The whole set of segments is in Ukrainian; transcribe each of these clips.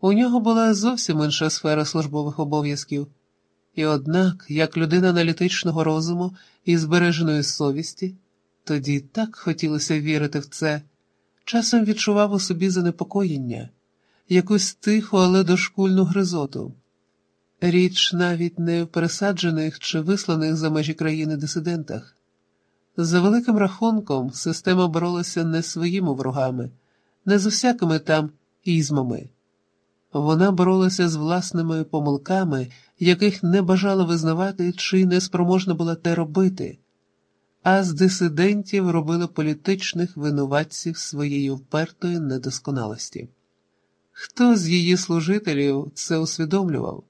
У нього була зовсім інша сфера службових обов'язків, і однак, як людина аналітичного розуму і збереженої совісті, тоді так хотілося вірити в це, часом відчував у собі занепокоєння, якусь тиху, але дошкульну гризоту. Річ навіть не в пересаджених чи висланих за межі країни дисидентах. За великим рахунком, система боролася не своїми ворогами, не з усякими там ізмами. Вона боролася з власними помилками, яких не бажала визнавати чи не спроможна була те робити, а з дисидентів робила політичних винуватців своєї впертої недосконалості. Хто з її служителів це усвідомлював?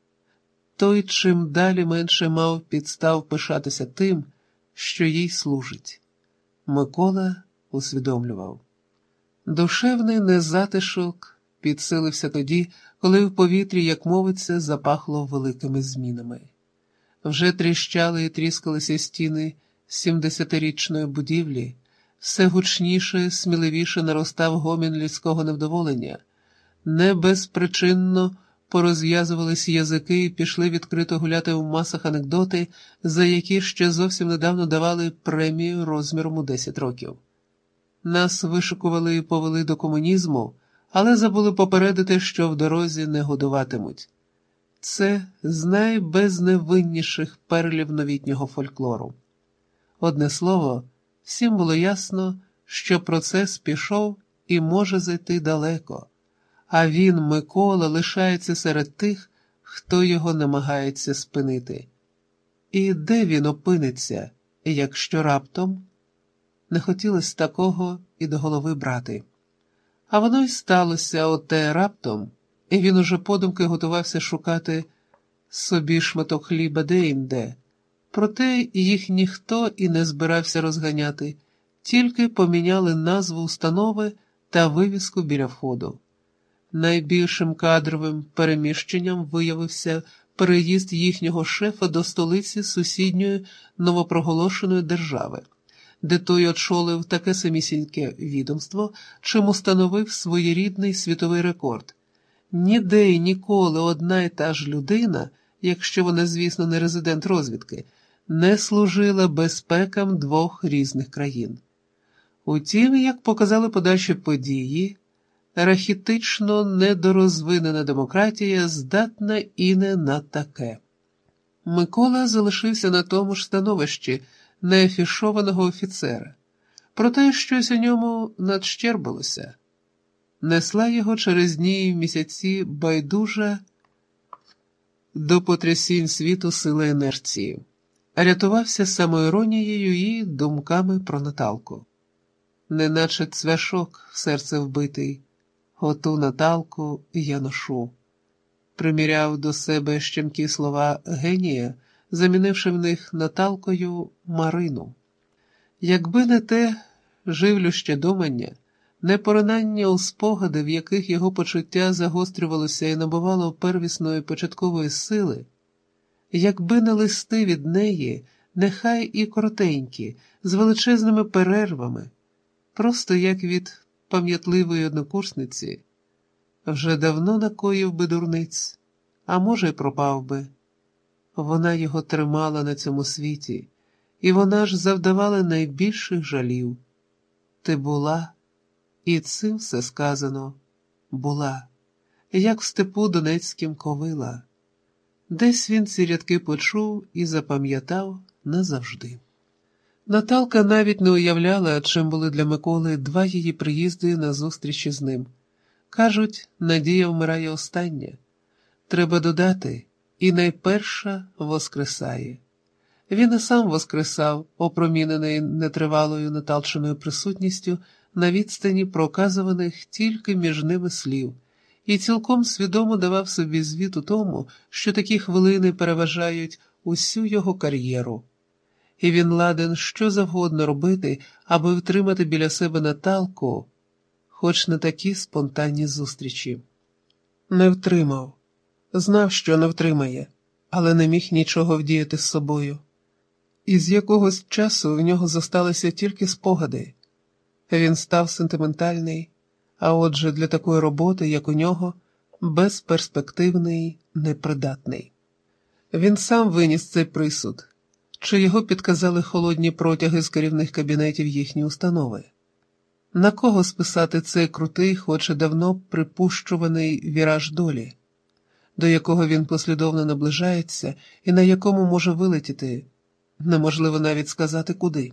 Той чим далі менше мав підстав пишатися тим, що їй служить. Микола усвідомлював. Душевний незатишок підсилився тоді, коли в повітрі, як мовиться, запахло великими змінами. Вже тріщали і тріскалися стіни сімдесятирічної будівлі, все гучніше, сміливіше наростав гомін людського невдоволення, не безпричинно порозв'язувались язики і пішли відкрито гуляти в масах анекдоти, за які ще зовсім недавно давали премію розміром у 10 років. Нас вишикували і повели до комунізму, але забули попередити, що в дорозі не годуватимуть. Це з найбезневинніших перлів новітнього фольклору. Одне слово, всім було ясно, що процес пішов і може зайти далеко а він, Микола, лишається серед тих, хто його намагається спинити. І де він опиниться, якщо раптом не хотілося такого і до голови брати. А воно й сталося оте раптом, і він уже подумки готувався шукати собі шматок хліба де-інде. Проте їх ніхто і не збирався розганяти, тільки поміняли назву установи та вивіску біля входу. Найбільшим кадровим переміщенням виявився переїзд їхнього шефа до столиці сусідньої новопроголошеної держави, де той очолив таке самісіньке відомство, чим установив своєрідний світовий рекорд. Ніде й ніколи одна й та ж людина, якщо вона, звісно, не резидент розвідки, не служила безпекам двох різних країн. Утім, як показали подальші події, рахітично недорозвинена демократія здатна і не на таке. Микола залишився на тому ж становищі неафішованого офіцера, проте щось у ньому надщербилося. Несла його через дні і місяці байдужа до потрясінь світу сила інерції, рятувався самоіронією і думками про Наталку, неначе цвяшок в серце вбитий. Оту Наталку я ношу. Приміряв до себе щемкі слова генія, замінивши в них Наталкою Марину. Якби не те живлюще думання, не поринання у спогади, в яких його почуття загострювалося і набувало первісної початкової сили, якби не листи від неї, нехай і коротенькі, з величезними перервами, просто як від пам'ятливої однокурсниці, вже давно накоїв би дурниць, а може, й пропав би. Вона його тримала на цьому світі, і вона ж завдавала найбільших жалів. Ти була, і цим все сказано була, як в степу Донецьким ковила. Десь він ці рядки почув і запам'ятав назавжди. Наталка навіть не уявляла, чим були для Миколи два її приїзди на зустрічі з ним. Кажуть, надія вмирає остання. Треба додати, і найперша воскресає. Він і сам воскресав, опромінений нетривалою наталченою присутністю на відстані проказуваних тільки між ними слів, і цілком свідомо давав собі звіт у тому, що такі хвилини переважають усю його кар'єру і він ладен що завгодно робити, аби втримати біля себе Наталку, хоч на такі спонтанні зустрічі. Не втримав, знав, що не втримає, але не міг нічого вдіяти з собою. І з якогось часу в нього зосталися тільки спогади. Він став сентиментальний, а отже, для такої роботи, як у нього, безперспективний, непридатний. Він сам виніс цей присуд, чи його підказали холодні протяги з керівних кабінетів їхні установи. На кого списати цей крутий, хоч і давно припущуваний віраж долі, до якого він послідовно наближається і на якому може вилетіти, неможливо навіть сказати куди.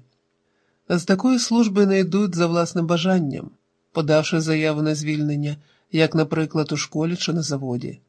З такої служби не йдуть за власним бажанням, подавши заяву на звільнення, як, наприклад, у школі чи на заводі.